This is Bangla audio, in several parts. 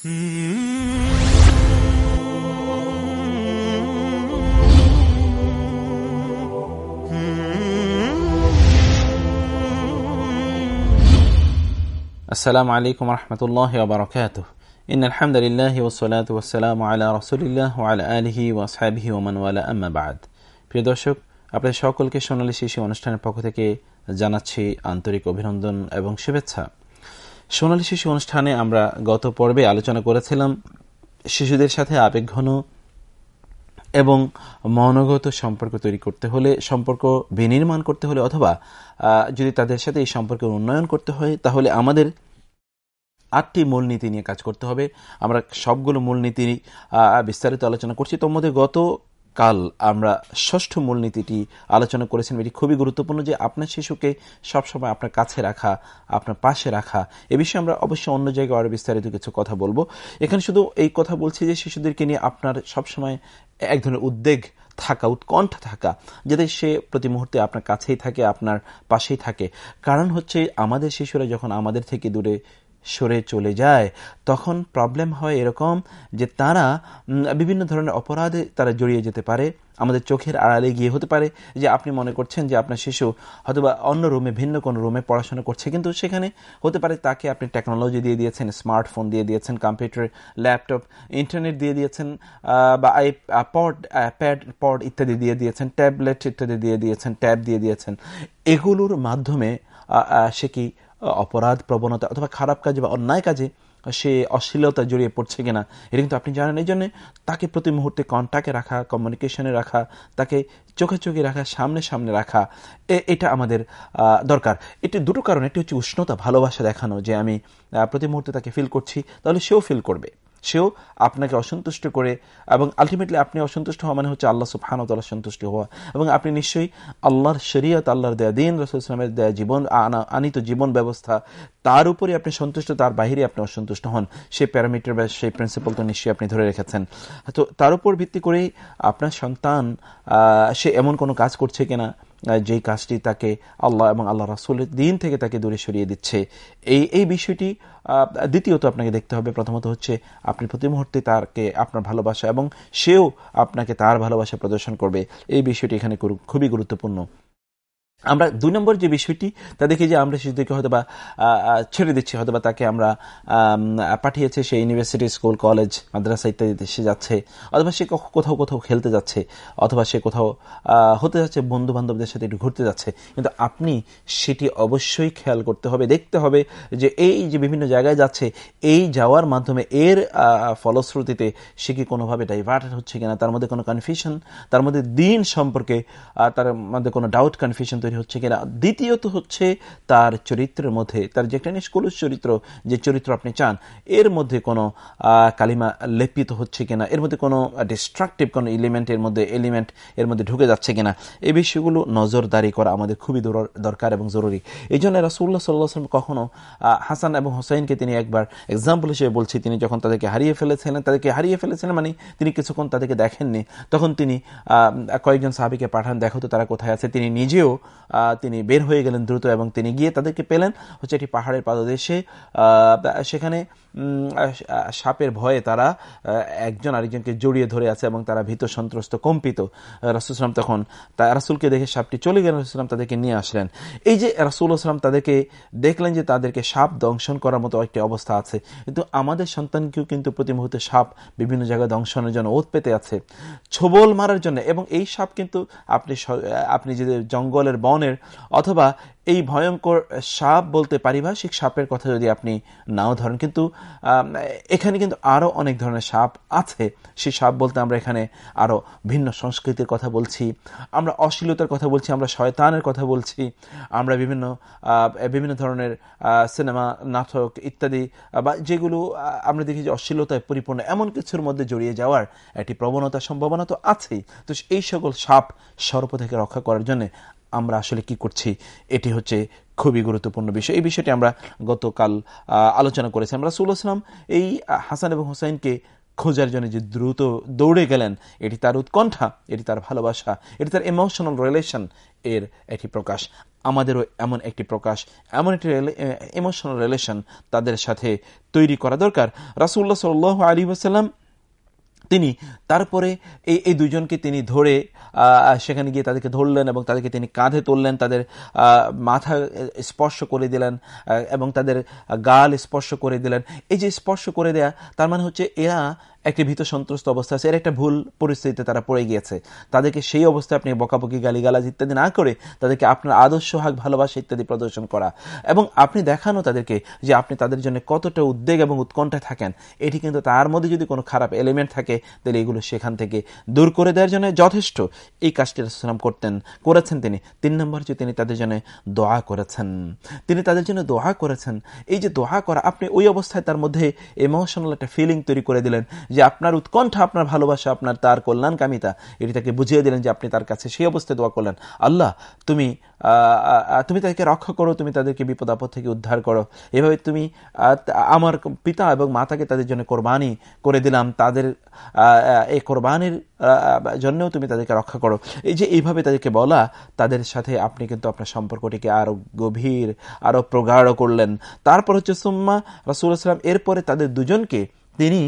আসসালামু আলাইকুম রহমতুল্লাহ বারকাত ইন আলহামদুলিল্লাহ ওসলাত ওসালাম আলা রসুলিল্লাহ আলা আলহি ওয়াসাবিহি ওমানওয়ালা আম্মাবাদ প্রিয় দর্শক, আপনাদের সকলকে সোনালী শিশি অনুষ্ঠানের পক্ষ থেকে জানাচ্ছি আন্তরিক অভিনন্দন এবং শুভেচ্ছা। সোনালী শিশু অনুষ্ঠানে আমরা গত পর্বে আলোচনা করেছিলাম শিশুদের সাথে আবেগঘন এবং মনোগত সম্পর্ক তৈরি করতে হলে, সম্পর্ক বিনির্মাণ করতে হলে অথবা যদি তাদের সাথে এই সম্পর্কের উন্নয়ন করতে হয়, তাহলে আমাদের আটটি মূলনীতি নিয়ে কাজ করতে হবে। আমরা সবগুলো মূলনীতি বিস্তারিত আলোচনা করছি। তোর মধ্যে গত কাল আমরা ষষ্ঠ মূলনীতিটি আলোচনা করেছেন, এটি খুবই গুরুত্বপূর্ণ যে আপনার শিশুকে সবসময় আপনার কাছে রাখা, আপনার পাশে রাখা, এ বিষয়ে আমরা অবশ্যই অন্য জায়গায় আরও বিস্তারিত কিছু কথা বলব। এখানে শুধু এই কথা বলছি যে শিশুদেরকে নিয়ে আপনার সবসময় এক ধরনের উদ্বেগ থাকা, উৎকণ্ঠা থাকা, যাতে সে প্রতি মুহূর্তে আপনার কাছেই থাকে, আপনার পাশেই থাকে। কারণ হচ্ছে আমাদের শিশুরা যখন আমাদের থেকে দূরে সরে চলে যায়, তখন প্রবলেম হয় এরকম যে তারা বিভিন্ন ধরনের অপরাধে তারা জড়িয়ে যেতে পারে। আমাদের চোখের আড়ালে গিয়ে হতে পারে যে আপনি মনে করছেন যে আপনার শিশু হয়তোবা অন্য রুমে, ভিন্ন কোনো রুমে পড়াশোনা করছে, কিন্তু সেখানে হতে পারে তাকে আপনি টেকনোলজি দিয়ে দিয়েছেন স্মার্টফোন দিয়ে দিয়েছেন কম্পিউটার ল্যাপটপ ইন্টারনেট দিয়ে দিয়েছেন বা আই পড প্যাড পড ইত্যাদি দিয়ে দিয়েছেন ট্যাবলেট ইত্যাদি দিয়ে দিয়েছেন ট্যাব দিয়ে দিয়েছেন। এগুলোর মাধ্যমে সে কি অপরাধ, প্রবণতা অথবা খারাপ কাজে বা অন্যায় কাজে সে অশ্লীলতা জড়িয়ে পড়ছে কিনা, এটা কিন্তু আপনি জানেন। এই জন্য তাকে প্রতি মুহূর্তে কন্ট্যাক্টে রাখা কমিউনিকেশনে রাখা, তাকে চোখে চোখে রাখা, সামনে সামনে রাখা এটা আমাদের দরকার। এটি দুটো কারণ, একটি হচ্ছে উষ্ণতা, ভালোবাসা দেখানো, যে আমি প্রতি মুহূর্তে তাকে ফিল করছি, তাহলে সেও ফিল করবে। সেও আপনাকে অসন্তুষ্ট করে এবং আলটিমেটলি আপনি অসন্তুষ্ট হওয়া মানে হচ্ছে আল্লাহ সুফহানতাল্লাহ সন্তুষ্ট হওয়া। এবং আপনি নিশ্চয়ই আল্লাহর শরিয়ত, আল্লাহর দেয়া দিন রসুলামের দেয়া জীবন আনিত জীবন ব্যবস্থা, তার উপরে আপনি সন্তুষ্ট, তার বাহিরে আপনি অসন্তুষ্ট হন। সেই প্যারামিটার বা সেই প্রিন্সিপাল তো নিশ্চয়ই আপনি ধরে রেখেছেন। তো তার উপর ভিত্তি করেই আপনার সন্তান সে এমন কোনো কাজ করছে কিনা যেই কাজটি তাকে আল্লাহ এবং আল্লাহ রাসুলের দিন থেকে তাকে দূরে সরিয়ে দিচ্ছে। এই এই বিষয়টি দ্বিতীয়ত আপনাকে দেখতে হবে। প্রথমত হচ্ছে আপনি প্রতি মুহূর্তে তারকে আপনার ভালোবাসা এবং সেও আপনাকে তার ভালোবাসা প্রদর্শন করবে। এই বিষয়টি এখানে খুবই গুরুত্বপূর্ণ। আমরা দুই নম্বর যে বিষয়টি, তা দেখি যে আমরা শিশুদেরকে হয়তো বা ছেড়ে দিচ্ছি হয়তো বা তাকে আমরা পাঠিয়েছে সে ইউনিভার্সিটি স্কুল কলেজ মাদ্রাসা ইত্যাদিতে সে যাচ্ছে, অথবা সে কোথাও কোথাও খেলতে যাচ্ছে, অথবা সে কোথাও হতে যাচ্ছে বন্ধু বান্ধবদের সাথে একটু ঘুরতে যাচ্ছে। কিন্তু আপনি সেটি অবশ্যই খেয়াল করতে হবে, দেখতে হবে যে এই যে বিভিন্ন জায়গায় যাচ্ছে, এই যাওয়ার মাধ্যমে এর ফলশ্রুতিতে সে কি কোনোভাবে ডাইভার্টেড হচ্ছে কিনা, তার মধ্যে কোনো কনফিউশন তার মধ্যে দিন সম্পর্কে তার মধ্যে কোনো ডাউট কনফিউশন তৈরি হচ্ছে কিনা? দ্বিতীয়ত হচ্ছে তার চরিত্রের মধ্যে, তার যে একটা নিষ্কলুষ চরিত্র, যে চরিত্র আপনি চান, এর মধ্যে কোনো কালিমা লেপিত হচ্ছে কিনা? এর মধ্যে কোনো ডিস্ট্রাকটিভ কোনো এলিমেন্ট এর মধ্যে এলিমেন্ট এর মধ্যে ঢুকে যাচ্ছে কিনা? এই বিষয়গুলো নজরদারি করা আমাদের খুবই দরকার এবং জরুরি। এই জন্য রাসুল্লাহ সাল্লাহাম কখনো হাসান এবং হোসাইনকে তিনি একবার এক্সাম্পল হিসেবে বলছি, তিনি যখন তাদেরকে হারিয়ে ফেলেছিলেন, তাদেরকে হারিয়ে ফেলেছিলেন মানে তিনি কিছুক্ষণ তাদেরকে দেখেননি। তখন তিনি কয়েকজন সাহাবিকে পাঠান, দেখো তো তারা কোথায় আছে? তিনি নিজেও তিনি বের হয়ে গেলেন দ্রুত এবং তিনি গিয়ে তাদেরকে পেলেন হচ্ছে একটি পাহাড়ের পাদদেশে। সেখানে সাপের ভয়ে তারা একজন আরেকজনকে জড়িয়ে ধরে আছে এবং তারা ভীত সন্ত্রস্ত, কম্পিত। রাসুলাম তখন রাসুলকে দেখে সাপটি চলে গেলেন রসুলাম তাদেরকে নিয়ে আসলেন। এই যে রাসুল আসলাম তাদেরকে দেখলেন যে তাদেরকে সাপ দংশন করার মতো একটি অবস্থা আছে, কিন্তু আমাদের সন্তানকেও কিন্তু প্রতি মুহূর্তে সাপ বিভিন্ন জায়গায় দংশনের জন্য ওত পেতে আছে। ছোবল মারার জন্য এবং এই সাপ কিন্তু আপনি আপনি যে জঙ্গলের বনের অথবা এই ভয়ঙ্কর সাপ বলতে পারিভাষিক সাপের কথা যদি আপনি নাও ধরেন, কিন্তু এখানে কিন্তু আরও অনেক ধরনের সাপ আছে। সেই সাপ বলতে আমরা এখানে আরও ভিন্ন সংস্কৃতির কথা বলছি, আমরা অশ্লীলতার কথা বলছি, আমরা শয়তানের কথা বলছি, আমরা বিভিন্ন বিভিন্ন ধরনের সিনেমা, নাটক ইত্যাদি, বা যেগুলো আমরা দেখি যে অশ্লীলতায় পরিপূর্ণ, এমন কিছুর মধ্যে জড়িয়ে যাওয়ার একটি প্রবণতা, সম্ভাবনা তো আছেই। তো এই সকল সাপ সর্প থেকে রক্ষা করার জন্য আমরা আসলে কি করছি, এটি হচ্ছে খুবই গুরুত্বপূর্ণ বিষয়। এই বিষয়টি আমরা গতকাল আলোচনা করেছি। আমরা রাসুল আসলাম এই হাসান এবং হোসাইনকে খোঁজার জন্য যে দ্রুত দৌড়ে গেলেন, এটি তার উৎকণ্ঠা, এটি তার ভালোবাসা, এটি তার ইমোশনাল রিলেশন এর একটি প্রকাশ। আমাদেরও এমন একটি প্রকাশ, এমন একটি ইমোশনাল রিলেশন তাদের সাথে তৈরি করা দরকার। রাসুল্লাহ সাল আলী ওসাল্লাম তিনি তারপরে এই এই দুজনকে তিনি ধরে সেখানে গিয়ে তাদেরকে ধরলেন এবং তাদেরকে তিনি কাঁধে তুললেন, তাদের মাথা স্পর্শ করে দিলেন এবং তাদের গাল স্পর্শ করে দিলেন। এই যে স্পর্শ করে দেয়া, তার মানে হচ্ছে এরা একটি ভীত সন্ত্রস্ত অবস্থা আছে। এর একটা ভুল পরিস্থিতিতে তারা পড়ে গিয়েছে। তাদেরকে সেই অবস্থায় আপনি বকাবকি, গালিগালাজ ইত্যাদি না করে তাদেরকে আপনার আদর্শ হাক, ভালোবাসা ইত্যাদি প্রদর্শন করা। এবং আপনি দেখানো তাদেরকে যে আপনি তাদের জন্য কতটা উদ্বেগ এবং উৎকণ্ঠায় থাকেন, এটি কিন্তু তার মধ্যে যদি কোনো খারাপ এলিমেন্ট থাকে, তাহলে এগুলো সেখান থেকে দূর করে দেওয়ার জন্য যথেষ্ট। এই কাজটি রাসুলাম করতেন, করেছেন তিনি। তিন নম্বর যে তিনি তাদের জন্য দোয়া করেছেন। তিনি তাদের জন্য দোয়া করেছেন। এই যে দোয়া করা, আপনি ওই অবস্থায় তার মধ্যে ইমোশনাল একটা ফিলিং তৈরি করে দিলেন। যে আপনার উৎকণ্ঠা, আপনার ভালোবাসা, আপনার তার কল্যাণকামিতা, এটি তাকে বুঝিয়ে দিলেন যে আপনি তার কাছে সেই অবস্থায় দোয়া করলেন। আল্লাহ, তুমি তুমি তাদেরকে রক্ষা করো, তুমি তাদেরকে বিপদ আপদ থেকে উদ্ধার করো। এভাবে তুমি আমার পিতা এবং মাতাকে তাদের জন্য কোরবানি করে দিলাম। তাদের এই কোরবানির জন্যও তুমি তাদেরকে রক্ষা করো। এই যে এইভাবে তাদেরকে বলা, তাদের সাথে আপনি কিন্তু আপনার সম্পর্কটিকে আরও গভীর আরও প্রগাঢ় করলেন। তারপর হচ্ছে সুম্মা রাসুল আসলাম এরপরে তাদের দুজনকে তিনি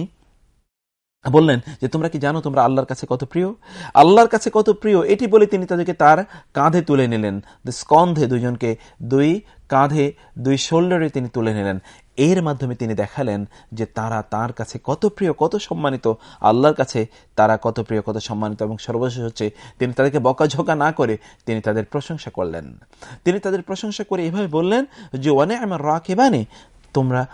বললেন যে, তোমরা কি জানো তোমরা আল্লাহর কাছে কত প্রিয়? আল্লাহর কাছে কত প্রিয়, এটি বলে তিনি তাদেরকে তার কাঁধে তুলে নিলেন। স্কন্ধে দুজনকে দুই কাঁধে, দুই শোল্ডারে তিনি তুলে নিলেন। এর মাধ্যমে তিনি দেখালেন যে, তারা তার কাছে কত প্রিয়, কত সম্মানিত। আল্লাহর কাছে তারা কত প্রিয়, কত সম্মানিত এবং সর্বশেষ হচ্ছে, তিনি তাদেরকে বকাঝোকা না করে তিনি তাদের প্রশংসা করলেন। তিনি তাদের প্রশংসা করে এভাবে বললেন যে অনেক আমার রাখেবানে তোমরা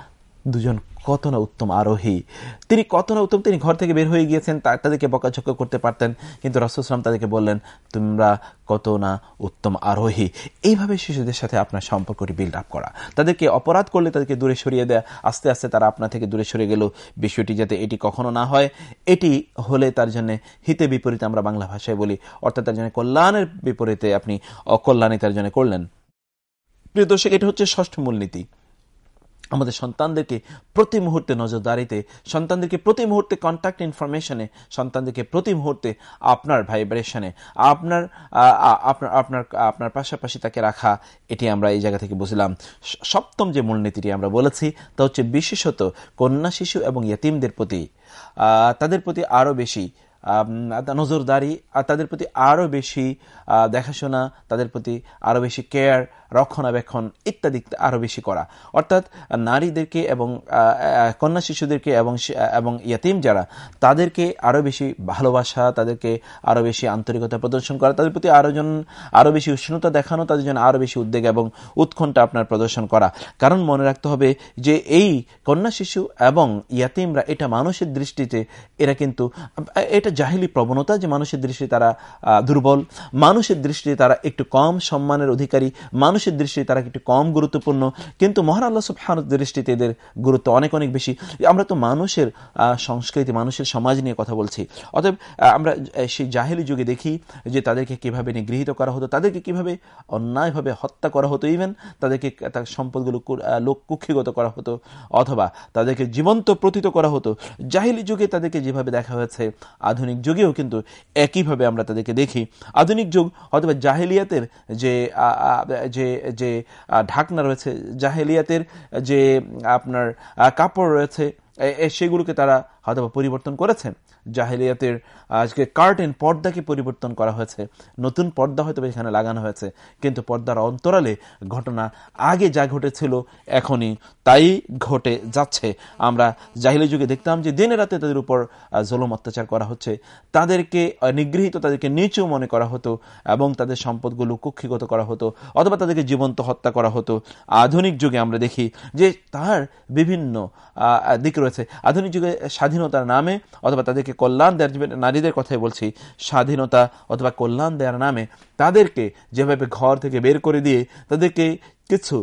দুজন কত না উত্তম আরোহী। তিনি কত না উত্তম, তিনি ঘর থেকে বের হয়ে গিয়েছেন তাদেরকে বকাঝকা করতে পারতেন, কিন্তু রসুলাম তাদেরকে বললেন, তোমরা কত না উত্তম আরোহী। এইভাবে শিশুদের সাথে আপনার সম্পর্কটি বিল্ড আপ করা। তাদেরকে অপরাধ করলে তাদেরকে দূরে সরিয়ে দেয়া, আস্তে আস্তে তারা আপনার থেকে দূরে সরে গেল। বিষয়টি যাতে এটি কখনো না হয়, এটি হলে তার জন্য হিতে বিপরীতে আমরা বাংলা ভাষায় বলি, অর্থাৎ তার জন্য কল্যাণের বিপরীতে আপনি অকল্যাণে তার জন্য করলেন। প্রিয় দর্শক, এটা হচ্ছে ষষ্ঠ মূলনীতি। আমাদের সন্তানদেরকে প্রতি মুহূর্তে নজরদারিতে, সন্তানদেরকে প্রতি মুহূর্তে কন্ট্যাক্ট ইনফরমেশনে সন্তানদেরকে প্রতি মুহূর্তে আপনার ভাইব্রেশনে আপনার আপনার আপনার আপনার পাশাপাশি তাকে রাখা, এটি আমরা এই জায়গা থেকে বুঝলাম। সপ্তম যে মূলনীতিটি আমরা বলেছি, তা হচ্ছে বিশেষত কন্যা শিশু এবং ইয়তিমদের প্রতি তাদের প্রতি আরও বেশি নজরদারি, আর তাদের প্রতি আরও বেশি দেখাশোনা, তাদের প্রতি আরও বেশি কেয়ার রক্ষণাবেক্ষণ ইত্যাদি আরও বেশি করা। অর্থাৎ নারীদেরকে এবং কন্যা শিশুদেরকে এবং এবং ইয়াতিম যারা, তাদেরকে আরও বেশি ভালোবাসা, তাদেরকে আরও বেশি আন্তরিকতা প্রদর্শন করা, তাদের প্রতি আরও জন আরও বেশি উষ্ণতা দেখানো, তাদের জন্য আরও বেশি উদ্বেগ এবং উৎকণ্ঠা আপনার প্রদর্শন করা। কারণ মনে রাখতে হবে যে এই কন্যা শিশু এবং ইয়াতিমরা এটা মানুষের দৃষ্টিতে, এরা কিন্তু, এটা জাহিলি প্রবণতা যে মানুষের দৃষ্টিতে তারা দুর্বল, মানুষের দৃষ্টিতে তারা একটু কম সম্মানের অধিকারী, মানুষ মানুষের দৃষ্টিতে তারা একটু কম গুরুত্বপূর্ণ, কিন্তু মহান আল্লাহ সুবহানের দৃষ্টিতে এদের গুরুত্ব অনেক অনেক বেশি। আমরা তো মানুষের সংস্কৃতি, মানুষের সমাজ নিয়ে কথা বলছি। অতএব আমরা সেই জাহেলি যুগে দেখি যে তাদেরকে কীভাবে নিগৃহীত করা হতো, তাদেরকে কীভাবে অন্যায়ভাবে হত্যা করা হতো ইভেন তাদেরকে তার সম্পদগুলো লোক কুক্ষিগত করা হতো, অথবা তাদেরকে জীবন্ত প্রতীত করা হতো। জাহিলি যুগে তাদেরকে যেভাবে দেখা হয়েছে, আধুনিক যুগেও কিন্তু একইভাবে আমরা তাদেরকে দেখি। আধুনিক যুগ অথবা জাহিলিয়াতের যে যে যে ঢাকনা রয়েছে জাহেলিয়াতের যে আপনার কাপড় রয়েছে সেগুলোকে তারা হয়তো পরিবর্তন করেছেন। জাহেলিয়াতের, আজকে কার্টেন পর্দাকে পরিবর্তন করা হয়েছে। নতুন পর্দা হয়তো এখানে লাগানো হয়েছে। কিন্তু পর্দার অন্তরালে ঘটনা আগে যা ঘটেছিল এখনই তাই ঘটে যাচ্ছে। আমরা জাহিলি যুগে দেখতাম যে দিনে রাতে তাদের উপর জলম অত্যাচার করা হচ্ছে। তাদেরকে নিগৃহীত, তাদেরকে নিচু মনে করা হতো এবং তাদের সম্পদগুলো কুক্ষিগত করা হতো অথবা তাদেরকে জীবন্ত হত্যা করা হতো। আধুনিক যুগে আমরা দেখি যে তার বিভিন্ন দিক রয়েছে। আধুনিক যুগে স্বাধীনতার নামে অথবা তাদেরকে কল্যাণ দেওয়ার নারীদের কথাই বলছি, স্বাধীনতা অথবা কল্যাণ দেওয়ার নামে তাদেরকে যেভাবে ঘর থেকে বের করে দিয়ে তাদেরকে কিছু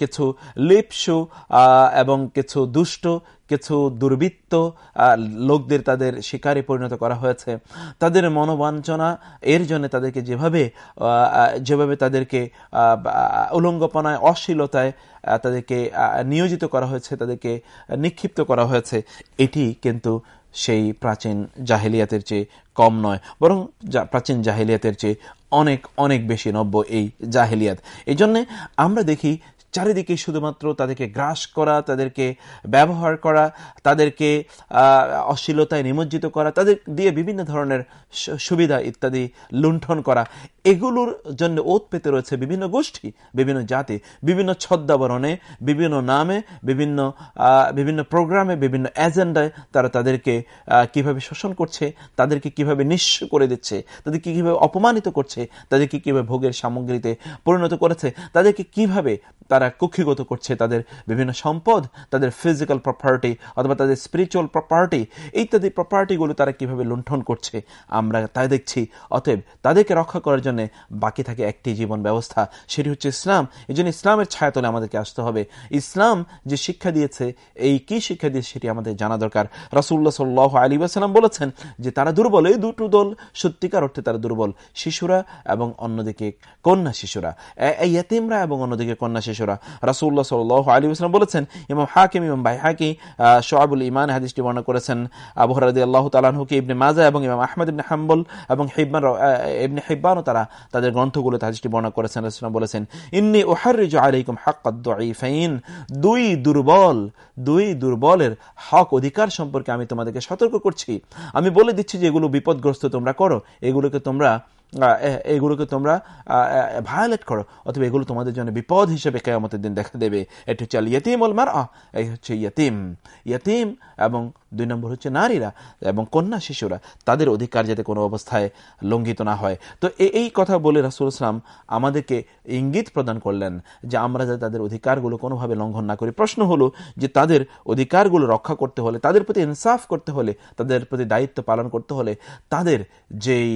কিছু লিপসু এবং কিছু দুষ্ট, কিছু দুর্বৃত্ত লোকদের তাদের শিকারে পরিণত করা হয়েছে। তাদের মনোবাঞ্ছনা, এর জন্য তাদেরকে যেভাবে যেভাবে তাদেরকে উলঙ্গপনায়, অশ্লীলতায় তাদেরকে নিয়োজিত করা হয়েছে, তাদেরকে নিক্ষিপ্ত করা হয়েছে, এটি কিন্তু সেই প্রাচীন জাহেলিয়াতের চেয়ে কম নয়, বরং প্রাচীন জাহেলিয়াতের চেয়ে অনেক অনেক বেশি নব্য এই জাহেলিয়াত। এই জন্যে আমরা দেখি চারিদিকে শুধুমাত্র তাদেরকে গ্রাস করা, তাদেরকে ব্যবহার করা, তাদেরকে অশ্লীলতায় নিমজ্জিত করা, তাদের দিয়ে বিভিন্ন ধরনের সুবিধা ইত্যাদি লুণ্ঠন করা। এগুলোর জন্য ওত পেতে রয়েছে বিভিন্ন গোষ্ঠী, বিভিন্ন জাতি, বিভিন্ন ছদ্মাবরণে বিভিন্ন নামে, বিভিন্ন বিভিন্ন প্রোগ্রামে, বিভিন্ন এজেন্ডায় তারা তাদেরকে কীভাবে শোষণ করছে, তাদেরকে কীভাবে নিঃস্ব করে দিচ্ছে, তাদেরকে কীভাবে অপমানিত করছে, তাদেরকে কীভাবে ভোগের সামগ্রীতে পরিণত করেছে, তাদেরকে কীভাবে তারা কক্ষিগত করছে তাদের বিভিন্ন সম্পদ, তাদের ফিজিক্যাল প্রপার্টি অথবা তাদের স্পিরিচুয়াল প্রপার্টি ইত্যাদি প্রপার্টিগুলো তারা কীভাবে লুণ্ঠন করছে, আমরা তাই দেখছি। অতএব তাদেরকে রক্ষা করার জন্য বাকি থাকে একটি জীবন ব্যবস্থা, সেটি হচ্ছে ইসলাম। এই জন্য ইসলামের ছায়া ছায়াতলে আমাদেরকে আসতে হবে। ইসলাম যে শিক্ষা দিয়েছে, এই কি শিক্ষা দিয়েছে সেটি আমাদের জানা দরকার। রাসুল্লাহ সাল্লাহ আলী আসালাম বলেছেন যে, তারা দুর্বল, এই দুটো দল সত্যিকার অর্থে তারা দুর্বল। শিশুরা এবং অন্যদিকে কন্যা শিশুরা। এই ইয়াতিমরা এবং অন্যদিকে কন্যা শিশুরা। রাসুল্লাহ সাল আলী আসলাম বলেছেন, ইমাম হাকিম, ইমাম ভাই হাকি সোহাবুল ইমান হাদিসটি বর্ণনা করেছেন। আবহরাদি আল্লাহ তালাহুকে ইবনে মাজা এবং ইমাম আহমদ ইবনে হাম্বল এবং হিব্বান ইবনে হিব্বানও তারা তাদের গ্রন্থগুলো হাদিসটি বর্ণনা করেছেন রাসুলাম বলেছেন, ইন্নি ওহারিজ আলাইকুম হাক্কাদ্দাইফাইন দুই দুর্বল, দুই দুর্বলের হক অধিকার সম্পর্কে আমি তোমাদেরকে সতর্ক করছি। আমি বলে দিচ্ছি যে এগুলো বিপদগ্রস্ত তোমরা করো, এগুলোকে তোমরা এগুলোকে তোমরা ভায়োলেট করো। অথবা এগুলো তোমাদের জন্য বিপদ হিসেবে কেয়ামতের দিন দেখা দেবে। এটি হচ্ছে ইয়তিম ওল মার এই হচ্ছে ইয়তিম। ইয়তিম এবং দুই নম্বর হচ্ছে নারীরা এবং কন্যা শিশুরা। তাদের অধিকার যাতে কোনো অবস্থায় লঙ্ঘিত না হয়। তো এই কথা বলে রাসুল ইসলাম আমাদেরকে ইঙ্গিত প্রদান করলেন যে আমরা যাতে তাদের অধিকারগুলো কোনোভাবে লঙ্ঘন না করি। প্রশ্ন হলো যে তাদের অধিকারগুলো রক্ষা করতে হলে, তাদের প্রতি ইনসাফ করতে হলে, তাদের প্রতি দায়িত্ব পালন করতে হলে তাদের যেই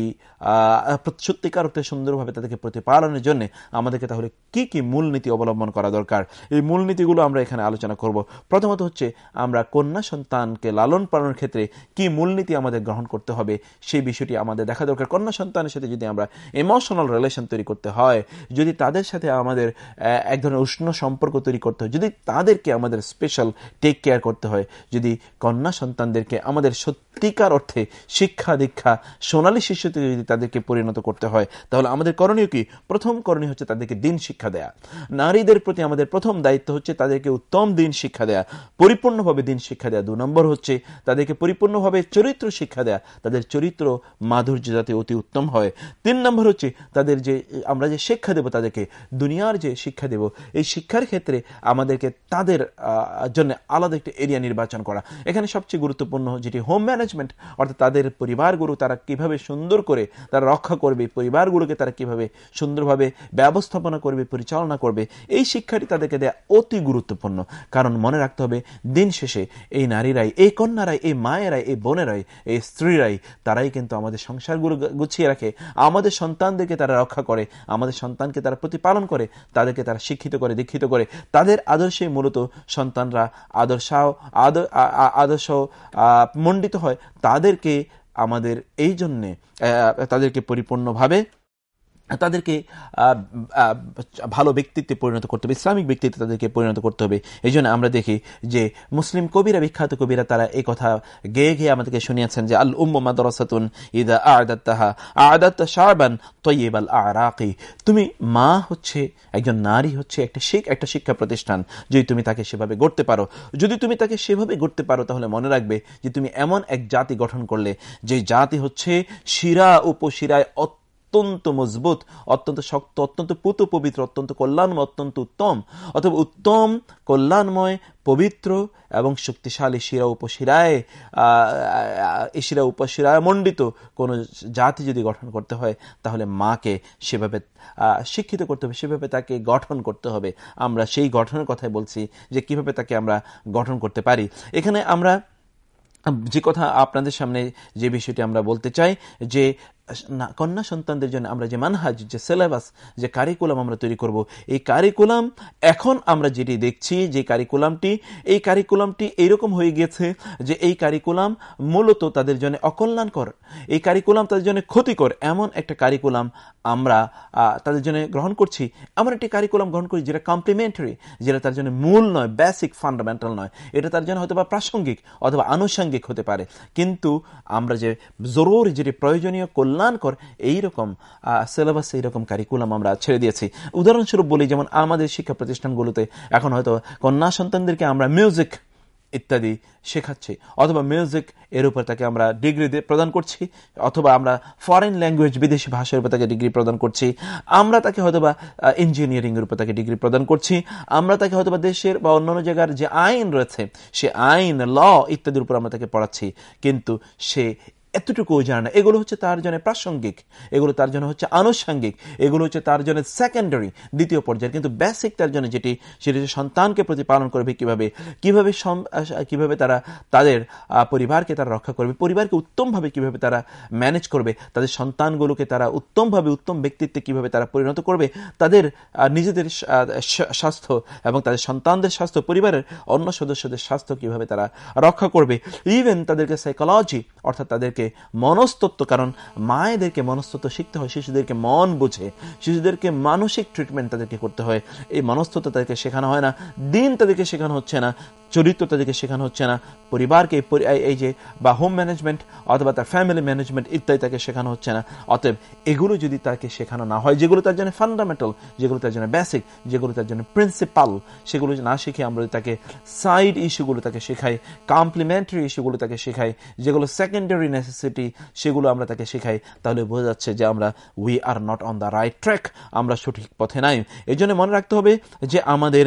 সত্যিকার অর্থে সুন্দরভাবে তাদেরকে প্রতিপালনের জন্য আমাদেরকে তাহলে কি কি মূলনীতি অবলম্বন করা দরকার? এই মূলনীতিগুলো আমরা এখানে আলোচনা করব। প্রথমত হচ্ছে, আমরা কন্যা সন্তানকে লালন পালনের ক্ষেত্রে কি মূলনীতি আমাদের গ্রহণ করতে হবে সেই বিষয়টি আমাদের দেখা দরকার। কন্যা সন্তানের সাথে যদি আমরা ইমোশনাল রিলেশন তৈরি করতে হয়, যদি তাদের সাথে আমাদের এক ধরনের উষ্ণ সম্পর্ক তৈরি করতে হয়, যদি তাদেরকে আমাদের স্পেশাল টেক কেয়ার করতে হয়, যদি কন্যা সন্তানদেরকে আমাদের সত্যিকার অর্থে শিক্ষা দীক্ষা, সোনালী শিশুতে যদি তাদেরকে পরিণত করতে হয়। তাহলে আমাদের করণীয় কি? প্রথম করণীয় হচ্ছে তাদেরকে দিন শিক্ষা দেয়া। নারীদের প্রতি আমাদের প্রথম দায়িত্ব হচ্ছে তাদেরকে উত্তম দিন শিক্ষা দেয়া। পরিপূর্ণভাবে দিন শিক্ষা দেয়া। দু নম্বর হচ্ছে তাদেরকে পরিপূর্ণভাবে চরিত্র শিক্ষা দেয়া। তাদের চরিত্র মাধুর্য যাতে অতি উত্তম হয়। তিন নম্বর হচ্ছে তাদের যে, আমরা যে শিক্ষা দেব তাদেরকে, দুনিয়ার যে শিক্ষা দেব, এই শিক্ষার ক্ষেত্রে আমাদেরকে তাদের জন্য আলাদা একটি এরিয়া নির্বাচন করা। এখানে সবচেয়ে গুরুত্বপূর্ণ যেটি হোম ম্যানেজমেন্ট অর্থাৎ তাদের পরিবারগুলো তারা কীভাবে সুন্দর করে তারা রক্ষা করবে, পরিবারগুলোকে তারা কীভাবে সুন্দরভাবে ব্যবস্থাপনা করবে, পরিচালনা করবে, এই শিক্ষাটি তাদেরকে দেয়া অতি গুরুত্বপূর্ণ। কারণ মনে রাখতে হবে, দিন শেষে এই নারীরাই, এই কন্যারাই, এই মায়েরাই, এই বোনেরাই, এই স্ত্রীরাই, তারাই কিন্তু আমাদের সংসারগুলো গুছিয়ে রাখে। আমাদের সন্তানদেরকে তারা রক্ষা করে, আমাদের সন্তানকে তারা প্রতিপালন করে, তাদেরকে তারা শিক্ষিত করে, দীক্ষিত করে। তাদের আদর্শে মূলত সন্তানরা আদর্শ আদর্শ মণ্ডিত হয়। তাদেরকে আমাদের এই জন্যে তাদেরকে পরিপূর্ণভাবে তাদেরকে ভালো ব্যক্তিত্বে পরিণত করতে হবে, ইসলামিক ব্যক্তিত্বে তাদেরকে পরিণত করতে হবে। এই আমরা দেখি যে মুসলিম কবিরা, বিখ্যাত কবিরা, তারা এই কথা গেয়ে গেয়ে আমাদেরকে শুনিয়েছেন যে আল উম্মা ইদা আদাত্তাহা আদাত্তা শাহবান তৈব আল আরাকি। তুমি মা হচ্ছে, একজন নারী হচ্ছে, একটা শিখ, একটা শিক্ষা প্রতিষ্ঠান। যদি তুমি তাকে সেভাবে গড়তে পারো, যদি তুমি তাকে সেভাবে গড়তে পারো, তাহলে মনে রাখবে যে তুমি এমন এক জাতি গঠন করলে, যে জাতি হচ্ছে শিরা উপশিরায় অত্যন্ত মজবুত, অত্যন্ত শক্ত, অত্যন্ত পুত পবিত্র, অত্যন্ত কল্যাণময়, অত্যন্ত উত্তম। অথবা উত্তম, কল্যাণময়, পবিত্র এবং শক্তিশালী শিরা উপশিরায় শিরা উপশিরায় মণ্ডিত কোনো জাতি যদি গঠন করতে হয়, তাহলে মাকে সেভাবে শিক্ষিত করতে হবে, সেভাবে তাকে গঠন করতে হবে। আমরা সেই গঠনের কথাই বলছি যে কীভাবে তাকে আমরা গঠন করতে পারি। এখানে আমরা যে কথা আপনাদের সামনে যে বিষয়টি আমরা বলতে চাই, যে কন্যা সন্তানদের জন্য আমরা যে মানহাজ, যে সিলেবাস, যে কারিকুলাম আমরা তৈরি করব, এই কারিকুলাম এখন আমরা যেটি দেখছি, যে কারিকুলামটি এই কারিকুলামটি এইরকম হয়ে গিয়েছে যে এই কারিকুলাম মূলত তাদের জন্য অকল্যাণকর, এই কারিকুলাম তাদের জন্য ক্ষতিকর। এমন একটা কারিকুলাম আমরা তাদের জন্য গ্রহণ করছি। এমন একটি কারিকুলাম গ্রহণ করি যেটা কমপ্লিমেন্টারি যেটা তার জন্য মূল নয় বেসিক ফান্ডামেন্টাল নয়। এটা তার জন্য হয়তো বা প্রাসঙ্গিক অথবা আনুষঙ্গিক হতে পারে। কিন্তু আমরা যে জরুরি, যেটি প্রয়োজনীয় কল্যাণকর এইরকম সিলেবাস এইরকম কারিকুলাম আমরা ছেড়ে দিয়েছি। উদাহরণস্বরূপ বলি, যেমন আমাদের শিক্ষা প্রতিষ্ঠানগুলোতে এখন হয়তো কন্যা সন্তানদেরকে আমরা মিউজিক ইত্যাদি শেখাচ্ছি, অথবা মিউজিক এর উপর তাকে আমরা ডিগ্রি প্রদান করছি, অথবা আমরা ফরেন ল্যাঙ্গুয়েজ বিদেশি ভাষার উপর তাকে ডিগ্রি প্রদান করছি, আমরা তাকে হয়তোবা ইঞ্জিনিয়ারিং এর উপর তাকে ডিগ্রি প্রদান করছি, আমরা তাকে হয়তোবা দেশের বা অন্যান্য জায়গার যে আইন রয়েছে, সে আইন ল ইত্যাদির উপর আমরা তাকে পড়াচ্ছি, কিন্তু সে এতটুকুও জানে না। এগুলো হচ্ছে তার জন্য প্রাসঙ্গিক, এগুলো তার জন্য হচ্ছে আনুষঙ্গিক, এগুলো হচ্ছে তার জন্য সেকেন্ডারি দ্বিতীয় পর্যায়ে কিন্তু বেসিক তার জন্য যেটি, সেটি হচ্ছে সন্তানকে প্রতিপালন করবে কীভাবে কীভাবে কীভাবে তারা তাদের পরিবারকে তারা রক্ষা করবে, পরিবারকে উত্তমভাবে কীভাবে তারা ম্যানেজ করবে, তাদের সন্তানগুলোকে তারা উত্তমভাবে, উত্তম ব্যক্তিত্বে কীভাবে তারা পরিণত করবে, তাদের নিজেদের স্বাস্থ্য এবং তাদের সন্তানদের স্বাস্থ্য, পরিবারের অন্য সদস্যদের স্বাস্থ্য কীভাবে তারা রক্ষা করবে। ইভেন তাদেরকে সাইকোলজি অর্থাৎ তাদেরকে মনস্তত্ব কারণ মায়েদেরকে মনস্তত্ব শিখতে হয়, শিশুদেরকে মন বুঝে, শিশুদেরকে মানসিক ট্রিটমেন্ট তাদেরকে করতে হয়। এই মনস্তত্ব তাদেরকে শেখানো হয় না, দিন তাদেরকে শেখানো হচ্ছে না, চরিত্র তাদেরকে শেখানো হচ্ছে না, পরিবারকে এই যে বা হোম ম্যানেজমেন্ট অথবা তার ফ্যামিলি ম্যানেজমেন্ট ইত্যাদি তাকে শেখানো হচ্ছে না। অতএব এগুলো যদি তাকে শেখানো না হয়, যেগুলো তার জন্য ফান্ডামেন্টাল যেগুলো তার জন্য বেসিক যেগুলো তার জন্য প্রিন্সিপাল সেগুলো না শিখে আমরা তাকে সাইড ইস্যুগুলো তাকে শেখাই কমপ্লিমেন্টারি ইস্যুগুলো তাকে শেখাই, যেগুলো সেকেন্ডারি নেসেসিটি সেগুলো আমরা তাকে শেখাই, তাহলে বোঝা যাচ্ছে যে আমরা we are not on the right track আমরা সঠিক পথে নাই। এই জন্য মনে রাখতে হবে যে আমাদের,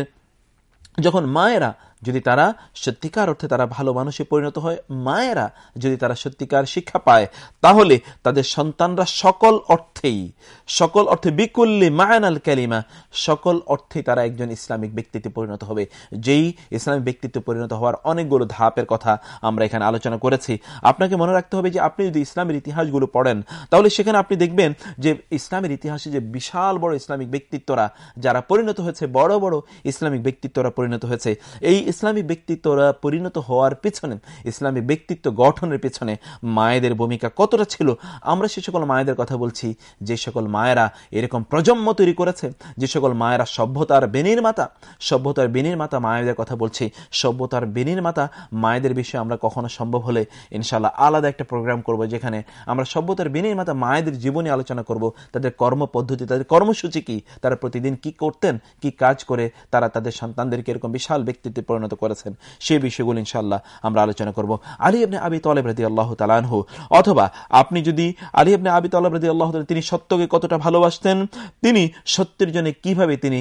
যখন মায়েরা যদি তারা সত্যিকার অর্থে তারা ভালো মানুষে পরিণত হয়, মায়েরা যদি তারা সত্যিকার শিক্ষা পায়, তাহলে তাদের সন্তানরা সকল অর্থেই, সকল অর্থে বিকুল্লি মায়ানাল ক্যালিমা সকল অর্থে তারা একজন ইসলামিক ব্যক্তিত্বে পরিণত হবে। যেই ইসলামিক ব্যক্তিত্বে পরিণত হওয়ার অনেকগুলো ধাপের কথা আমরা এখানে আলোচনা করেছি। আপনাকে মনে রাখতে হবে যে, আপনি যদি ইসলামের ইতিহাসগুলো পড়েন, তাহলে সেখানে আপনি দেখবেন যে, ইসলামের ইতিহাসে যে বিশাল বড় ইসলামিক ব্যক্তিত্বরা, যারা পরিণত হয়েছে, বড় বড় ইসলামিক ব্যক্তিত্বরা পরিণত হয়েছে। এই ইসলামী ব্যক্তিত্বরা পরিণত হওয়ার পেছনে, ইসলামী ব্যক্তিত্ব গঠনের পেছনে মায়েদের ভূমিকা কতটা ছিল, আমরা সে সকল মায়েদের কথা বলছি। যে সকল মায়েরা এরকম প্রজন্ম তৈরি করেছে, যে সকল মায়েরা সভ্যতার বেনির মাতা সভ্যতার বেনির মাতা মায়েদের কথা বলছি। সভ্যতার বেনির মাতা মায়েদের বিষয়ে আমরা কখনো সম্ভব হলে ইনশাল্লাহ আলাদা একটা প্রোগ্রাম করব যেখানে আমরা সভ্যতার বেনির মাতা মায়েদের জীবনে আলোচনা করব, তাদের কর্ম পদ্ধতি তাদের কর্মসূচি কি, তারা প্রতিদিন কি করতেন, কি কাজ করে, তারা তাদের সন্তানদেরকে এরকম বিশাল ব্যক্তিত্বে পরিণত করেছেন। সেই বিষয়গুলো ইনশাল্লাহ আমরা আলোচনা করব। আলী আপনি আবি তলেব রাদি আল্লাহ তালানহু অথবা আপনি যদি আলী আপনি আবি তলেব রাদি আল্লাহ তিনি সত্যকে কতটা ভালোবাসতেন, তিনি সত্যের জন্য কীভাবে তিনি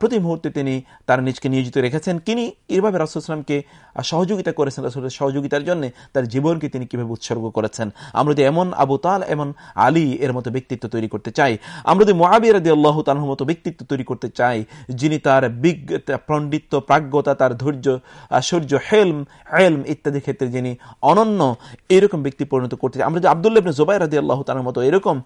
প্রতি মুহূর্তে তিনি তার নিজকে নিয়োজিত রেখেছেন, তিনি এভাবে রাসুলামকে সহযোগিতা করেছেন রাসুলের সহযোগিতার জন্য তার জীবনকে তিনি কীভাবে উৎসর্গ করেছেন। আমরা যদি এমন আবু তাল এমন আলী এর মতো ব্যক্তিত্ব তৈরি করতে চাই, আমরা যদি মহাবির রাদি আল্লাহ তালহর মতো ব্যক্তিত্ব তৈরি করতে চাই, যিনি তার বিজ্ঞ পণ্ডিত্য, প্রাজ্ঞতা, তার ধৈর্য সূর্য, হেলম হেলম ইত্যাদি ক্ষেত্রে যিনি অনন্য এরকম ব্যক্তি পরিণত করতে চাই আমরা যে আবদুল্লাহ জোবাই রাদি আল্লাহ তালার মতো এরকম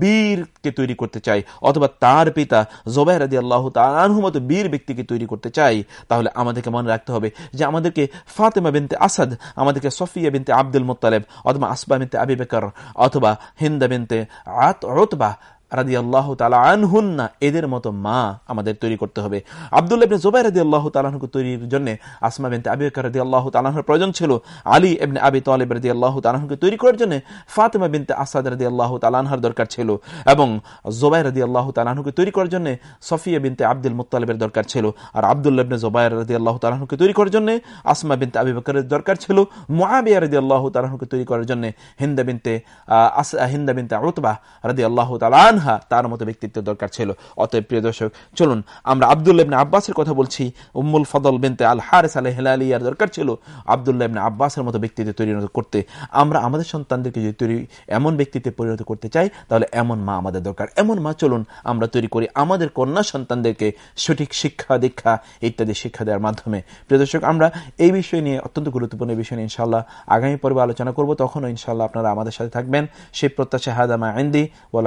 বীরকে তৈরি করতে চাই, অথবা তার পিতা জোবাই রাদি আল্লাহ তালানহু মতো বীর ব্যক্তিকে তৈরি করতে চাই, তাহলে আমাদেরকে মনে রাখতে হবে যে আমাদেরকে ফাতেমা বিনতে আসাদ, আমাদেরকে সফিয়া বিনতে আব্দুল মোত্তালেব, অথবা আসবা বিনতে আবি বেকর, অথবা হিন্দা বিনতে আত রতবা রাদি আল্লাহ তালা আনহুন্না, এদের মতো মা আমাদের তৈরি করতে হবে। আবদুল্লাহ ইবনে জোবাই রাদি আল্লাহ তালাহকে তৈরির জন্য আসমা বিনতে আবি বকর আল্লাহ তালাহর প্রয়োজন ছিল। আলী ইবনে আবি তালেব রাদি আল্লাহ তালাহকে তৈরি করার জন্য ফাতেমা বিনতে আসাদ রাদি আল্লাহ তালানহার দরকার ছিল এবং জোবাই রাদি আল্লাহ তালাহকে তৈরি করার জন্য সফিয়া বিনতে আব্দুল মুতালেবের দরকার ছিল। আর আবদুল্লাহ ইবনে জোবাই আল্লাহ তালাহকে তৈরি করার জন্য আসমা বিনতে আবি দরকার ছিল। মুআবিয়া রাদি আল্লাহ তালাহকে তৈরি করার জন্য হিন্দা বিনতে হিন্দা বিনতে উতবা রাদি আল্লাহ তালান আনহা তার মতো ব্যক্তিত্ব দরকার ছিল। অতএব প্রিয় দর্শক, চলুন আমরা আবদুল্লাহ ইবনে আব্বাসের কথা বলছি। উম্মুল ফদল বিনতে আল হারেস আল হেলালিয়ার দরকার ছিল আবদুল্লাহ ইবনে আব্বাসের মতো ব্যক্তিত্বে পরিণত করতে। আমরা আমাদের সন্তানদেরকে যদি তৈরি এমন ব্যক্তিত্বে পরিণত করতে চাই, তাহলে এমন মা আমাদের দরকার। এমন মা চলুন আমরা তৈরি করি আমাদের কন্যা সন্তানদেরকে সঠিক শিক্ষা, দীক্ষা ইত্যাদি শিক্ষা দেওয়ার মাধ্যমে। প্রিয় দর্শক, আমরা এই বিষয় নিয়ে অত্যন্ত গুরুত্বপূর্ণ বিষয় নিয়ে ইনশাল্লাহ আগামী পর্বে আলোচনা করব। তখনও ইনশাল্লাহ আপনারা আমাদের সাথে থাকবেন। সেই প্রত্যাশা হাদামা আইন্দি ওয়াল